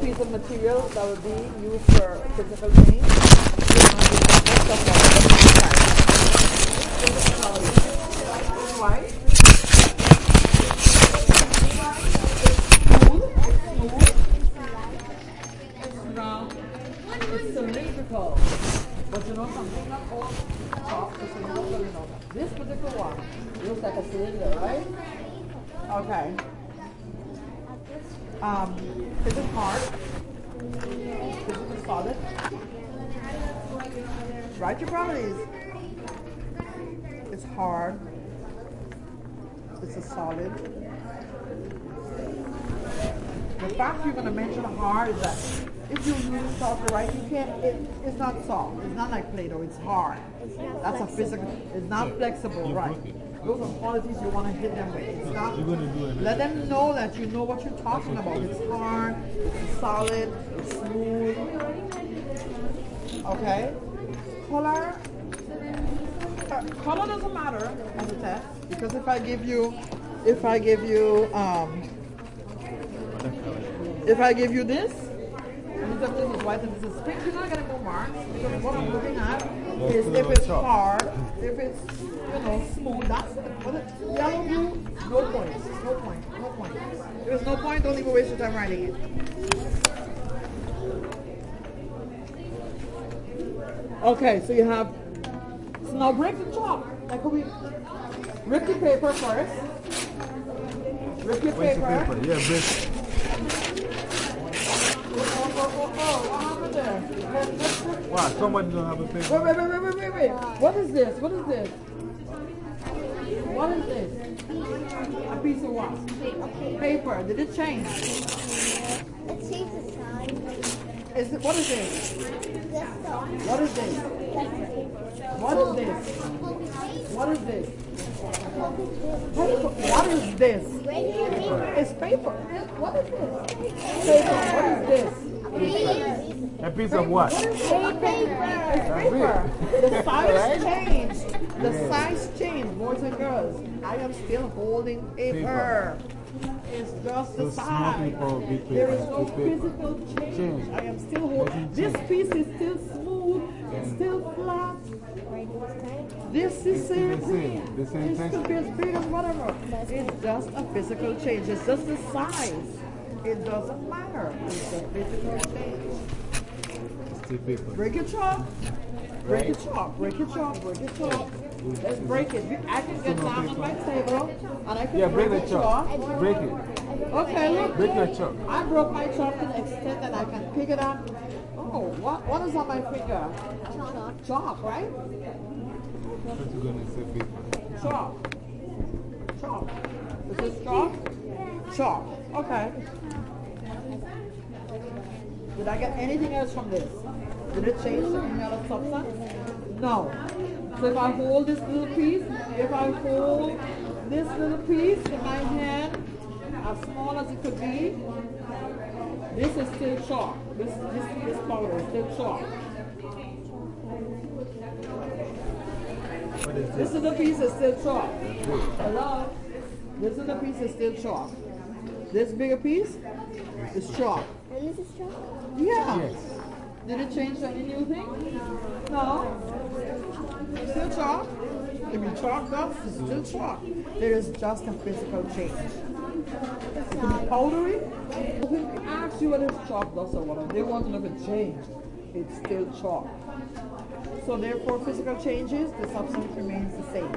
piece of material that will be used for physical. This one is the White. Smooth. Smooth. It's round. It's cylindrical. But you know something? Not all chalk is cylindrical, you know. This particular one looks like a cylinder, right? Okay. Um, is it hard? Is it solid? Write your properties. It's hard. It's a solid. The fact you're going to mention hard is that if you use soft right, you can't, it, it's not soft. It's not like Play-Doh, it's hard. That's a physical, it's not flexible, right? Those are qualities you want to hit them with. It's not, You're gonna do it. let them know that you know what you're talking about. It's hard, it's solid, it's smooth. Okay? Color, uh, color doesn't matter as a test because if I give you, if I give you, um, if I give you this, this is white and this is pink, you're not gonna go marks because what I'm looking at is if it's hard, if it's you know smooth. That's what it, yellow blue. No points. No point. No point. There's no point. Don't even waste your time writing it. Okay, so you have. So now break the chalk. Like we rip the paper first. Rip your Where's the paper. paper? Yeah, break. Oh, oh, oh, oh, what happened there? Let- Wow, somebody don't have a paper. Wait, wait, wait, wait, wait, wait, wait. What is this? What is this? What is this? A piece of what? Paper. Did it change? Let's change the size. Is it, what is this? This. What is this? What is this? What is this? Paper. What is this? It's paper. What is this? Paper. What is this? A piece of what? It's paper. The size changed. The size changed, boys and girls. I am still holding paper. It's just the So small size. paper or big There paper? is no physical change. Change. I am still holding. This piece is still smooth. It's still flat. This is same the same, thing. the same It's texture. could be as big as whatever. It's just a physical change. It's just the size. It doesn't matter. It's a physical change. Still paper. Break your chalk. Break your chalk. Break your chalk. Break your chalk. Let's break it. I can get down on my table and I can Yeah, break the your chalk. Break it. Okay, look. Break your chalk. I broke my chalk to the extent that I can pick it up. Oh, what, what is on my finger? Chalk, right? What you gonna say paper? Chalk. Chalk. Is this chalk? Chalk. Okay. Did I get anything else from this? Did it change to any other substance? No. So if I hold this little piece, if I hold this little piece in my hand, as small as it could be, this is still chalk. This, this, this powder is still chalk. What is This this? is the piece is still chalk. Hello? This is the piece is still chalk. This bigger piece is chalk. And this is chalk? Yeah. Yes. Did it change to any new thing? No. Still chalk. If you chalk dust, it's still chalk. There is just a physical change. It can be powdery. If they ask you whether it's chalk dust or whatever, they want to know if it changed. It's still chalk. So therefore, physical changes, the substance remains the same.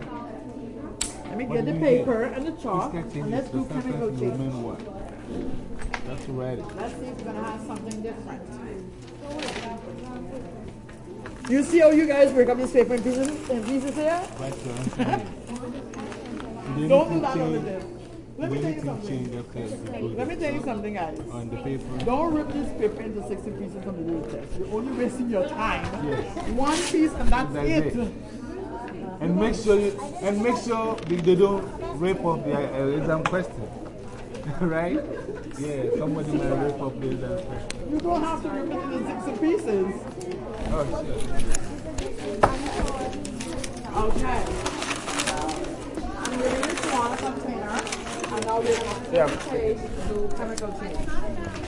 Let me get the paper and the chalk, and let's do the chemical substance changes. remain? That's ready. Let's see if we're gonna have something different. You see how you guys break up this paper in pieces, in pieces here? Don't do that over change? there. Let me tell you something. change after you Let me tell you something, guys. on the paper? Don't rip this paper into 60 pieces from the little test. You're only wasting your time. Yes. One piece and that's, That's it. it. And make sure you, and make sure they, don't rip off the uh, exam question. right? Yeah, somebody might rip up this You don't have to rip it into six pieces. Oh, shit. Okay. I'm going to one container, and now we're going to change the chemical change.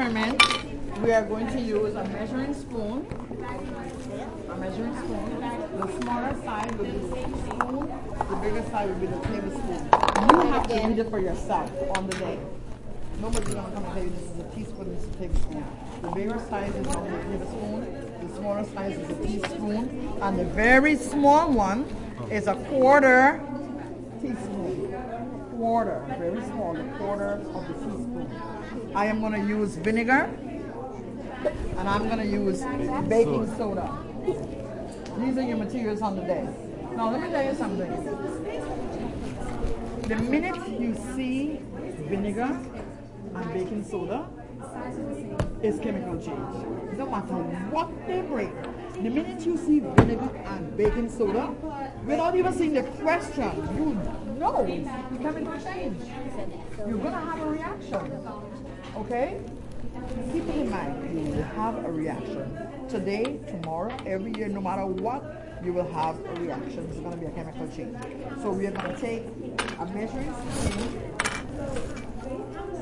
Experiment, we are going to use a measuring spoon. A measuring spoon. The smaller side will be the spoon. The bigger side will be the tablespoon. You have to read it for yourself on the day. Nobody's gonna come and tell you this is a teaspoon, this is a tablespoon. The bigger size is normally a tablespoon. The smaller size is a teaspoon, and the very small one is a quarter teaspoon. Quarter, very small, a quarter of the teaspoon. I am going to use vinegar and I'm going to use baking soda. These are your materials on the day. Now, let me tell you something. The minute you see vinegar and baking soda, it's chemical change. No matter what they bring. The minute you see vinegar and baking soda, without even seeing the question, you know it's chemical change. You're going to have a reaction. Okay? Keep it in mind, you will have a reaction. Today, tomorrow, every year, no matter what, you will have a reaction. It's going to be a chemical change. So we are going to take a measuring.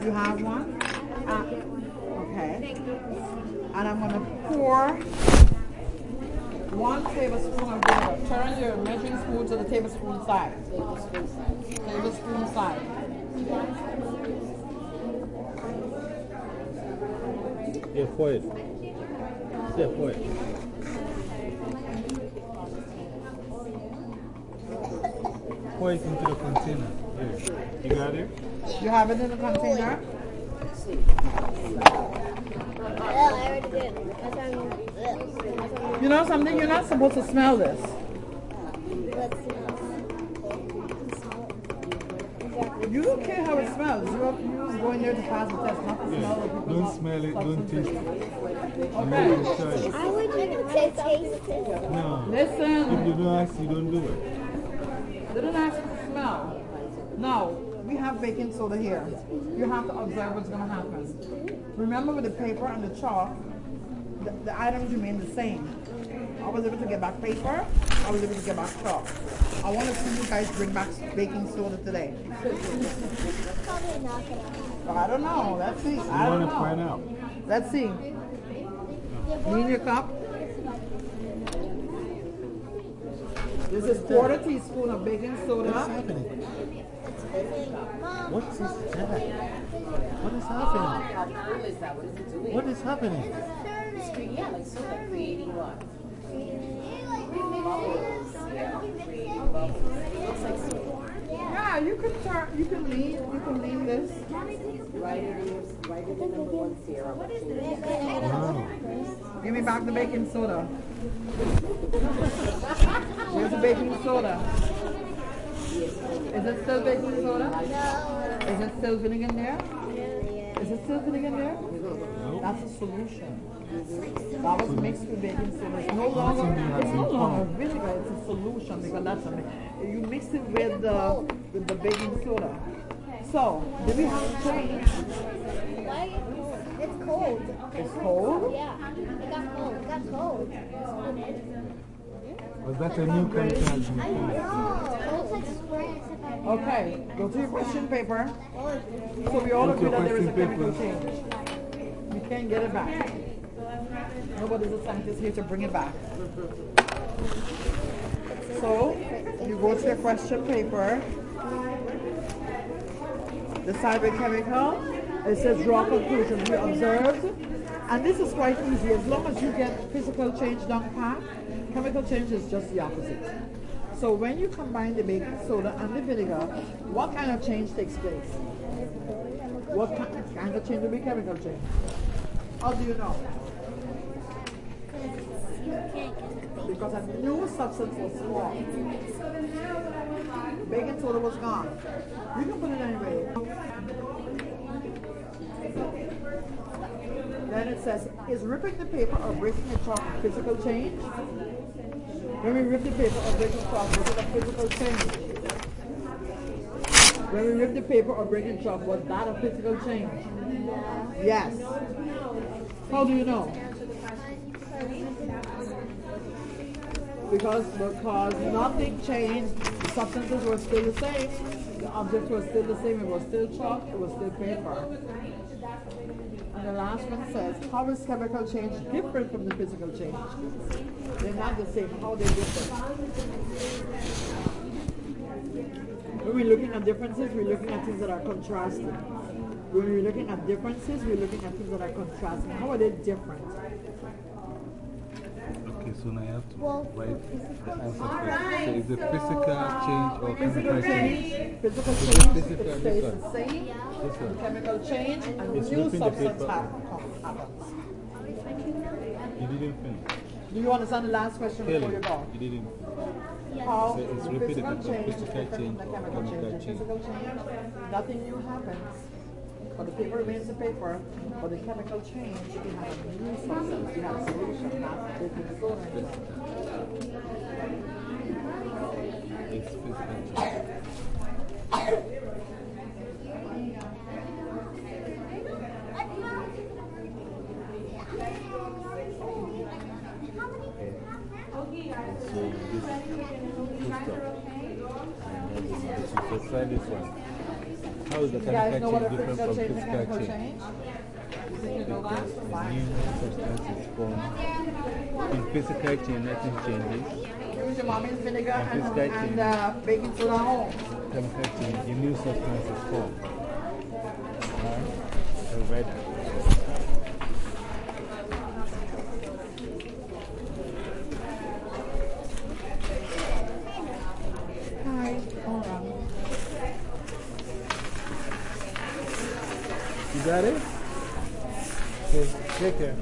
You have one? Uh, okay. And I'm going to pour one tablespoon of vinegar. Turn your measuring spoon to the tablespoon side. Tablespoon side. Yeah, pour it. Yeah, pour it. Pour it into the container. Yes. You got it? You have it in the container? Yeah, I already did. That's why I'm, ugh. That's why I'm, You know something? You're not supposed to smell this. let's smell. Exactly. You don't care how it smells. You have you go in there to pass the test, not to smell the people's Don't smell it, don't taste it. Okay. Make I would say taste it. No. Listen. If you don't ask, you don't do it. they don't ask you to smell. No, we have baking soda here. You have to observe what's going to happen. Remember with the paper and the chalk, the, the items remain the same. I was able to get back paper. I was able to get back chalk. I want to see you guys bring back baking soda today. I don't know. Let's see. I don't know. out. Let's see. Clean your cup. This is quarter teaspoon of baking soda. What is that? What is happening? How cool is that? What is it doing? What is happening? It's cre- yeah, like so like creating what? Looks like so. Yeah, you can turn. You can lean. You can lean this. Write it in, write it in number one zero. Wow. Give me back the baking soda. Here's the baking soda. Is it still baking soda? no. Is it still vinegar in there? Yeah. Is it still vinegar in there? That's a solution. That was mixed with baking soda. It's no longer, it's no longer vinegar, it's a solution because that's a. You mix it with the, with the baking soda. So, do we have a change? Why? It's cold. It's cold. Yeah. It got cold. It got cold. Was that a new contact? I know. It looks like spring except I Okay, go to your question paper. So we all agree that there is a chemical change. You can't get it back. Nobody's a scientist here to bring it back. So you go to your question paper. Decide with chemical. It says draw conclusion. We observed. And this is quite easy. As long as you get physical change down pat, chemical change is just the opposite. So when you combine the baking soda and the vinegar, what kind of change takes place? What kind of change will be chemical change? How do you know? Because a new substance was formed. Baking soda was gone. You can put it anyway. Then it says, is ripping the paper or breaking the chalk physical change? When we rip the paper or break the chalk, was it a physical change? When we rip the paper or break the chalk, was that a physical change? Yes. How do you know? Because because nothing changed, the substances were still the same, the object was still the same, it was still chalk, it was still paper. And the last one says, how is chemical change different from the physical change? They're not the same, how are they're different. When we're looking at differences, we're looking at things that are contrasting. When we're looking at differences, we're looking at things that are contrasting. How are they different? Okay, so uh, now you have to write the answer first. So is it physical change or chemical change? physical change, physical, it stays the same. One. Chemical change and It's new substance happens. You didn't finish. Do you understand the last question before you go? you didn't. How So it's the repeated physical because change physical change or chemical change. physical change, nothing new happens. But the paper remains the paper. But the chemical change, you have a new substance, you have a solution, not baking soda anymore. It's physical change. So this full stop. And then this is so try this one. How is the You guys know chemical what a change different physical from change physical change? change? You think you know Because a new substance is formed. In physical change, nothing changes. Use your mommy's vinegar And and, physical and change. uh, baking soda home. Chemical change, a new substance is formed. Alright? So read that. Hi. Hold on. You got it? Okay, take care.